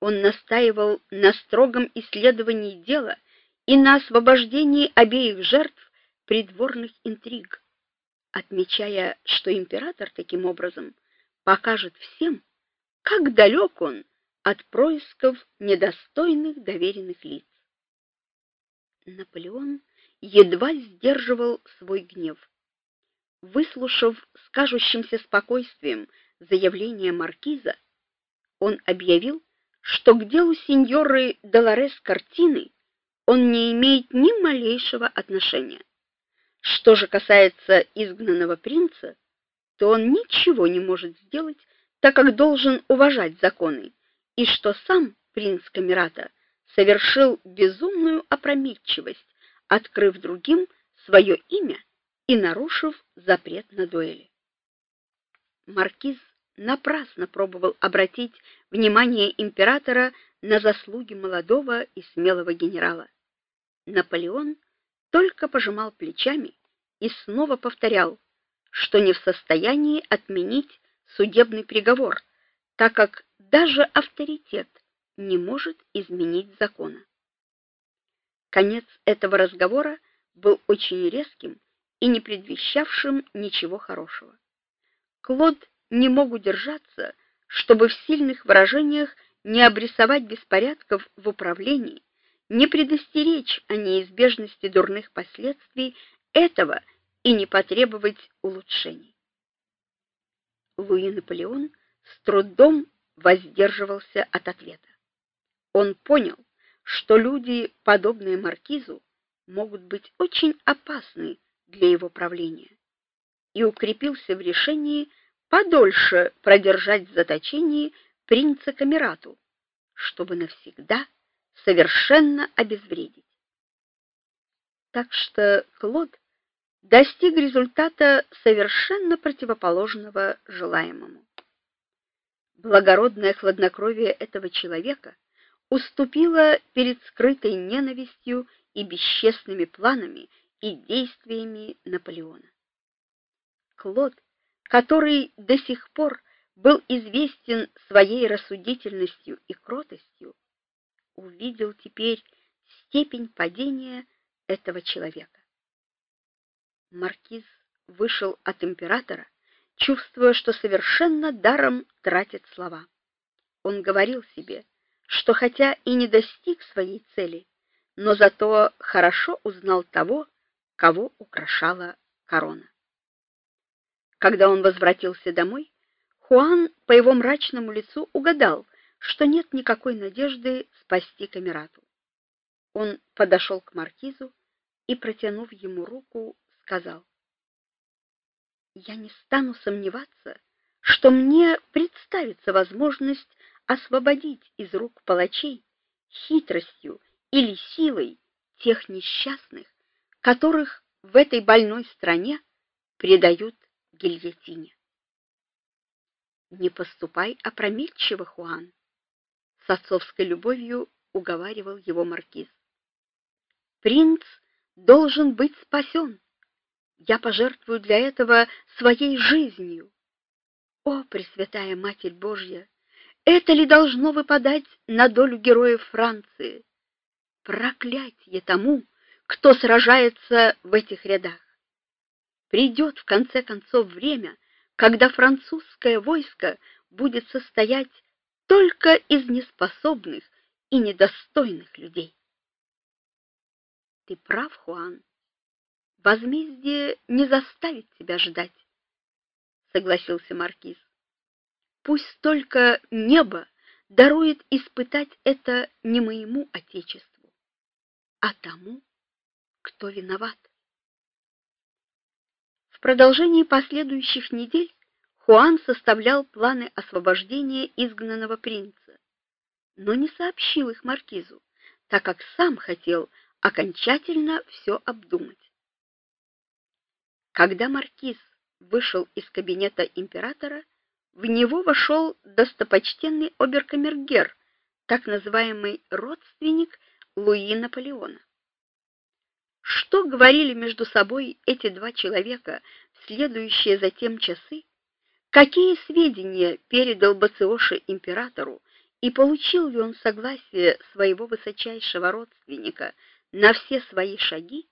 Он настаивал на строгом исследовании дела и на освобождении обеих жертв придворных интриг, отмечая, что император таким образом покажет всем, как далек он от происков недостойных доверенных лиц. Наполеон едва сдерживал свой гнев. Выслушав с кажущимся спокойствием заявление маркиза, он объявил, что к делу сеньоры Долорес картины он не имеет ни малейшего отношения. Что же касается изгнанного принца, то он ничего не может сделать, так как должен уважать законы, и что сам принц Камерата совершил безумную опрометчивость, открыв другим свое имя и нарушив запрет на дуэли. Маркиз напрасно пробовал обратить внимание императора на заслуги молодого и смелого генерала. Наполеон только пожимал плечами и снова повторял, что не в состоянии отменить судебный приговор, так как даже авторитет не может изменить закона. Конец этого разговора был очень резким и не предвещавшим ничего хорошего. Клод не мог удержаться, чтобы в сильных выражениях не обрисовать беспорядков в управлении, не предостеречь о неизбежности дурных последствий этого и не потребовать улучшений. Луи Наполеон с трудом воздерживался от ответа. Он понял, что люди, подобные маркизу, могут быть очень опасны для его правления, и укрепился в решении подольше продержать в заточении принца Камерату, чтобы навсегда совершенно обезвредить. Так что Клод достиг результата совершенно противоположного желаемому. Благородное хладнокровие этого человека уступило перед скрытой ненавистью и бесчестными планами и действиями Наполеона. Клод, который до сих пор был известен своей рассудительностью и кротостью, увидел теперь степень падения этого человека. Маркиз вышел от императора, чувствуя, что совершенно даром тратит слова. Он говорил себе, что хотя и не достиг своей цели, но зато хорошо узнал того, кого украшала корона. Когда он возвратился домой, Хуан по его мрачному лицу угадал, что нет никакой надежды спасти Камерату. Он подошел к маркизу и протянув ему руку, сказал: "Я не стану сомневаться, что мне представится возможность освободить из рук палачей хитростью или силой тех несчастных, которых в этой больной стране предают гильотине. Не поступай опрометчиво, Хуан, с отцовской любовью уговаривал его маркиз. Принц должен быть спасен. Я пожертвую для этого своей жизнью. О, Пресвятая Матерь Божья, это ли должно выпадать на долю героев Франции? Проклятье тому, кто сражается в этих рядах. Придет в конце концов время, когда французское войско будет состоять только из неспособных и недостойных людей. Ты прав, Хуан. Возмездие не заставит тебя ждать, согласился маркиз. Пусть только небо дарует испытать это не моему отечеству, а тому, кто виноват. В продолжении последующих недель Хуан составлял планы освобождения изгнанного принца, но не сообщил их маркизу, так как сам хотел окончательно все обдумать. Когда маркиз вышел из кабинета императора, в него вошел достопочтенный оберкамергер, так называемый родственник Луи Наполеона. Что говорили между собой эти два человека в следующие затем часы? Какие сведения передал Бациоши императору и получил ли он согласие своего высочайшего родственника на все свои шаги,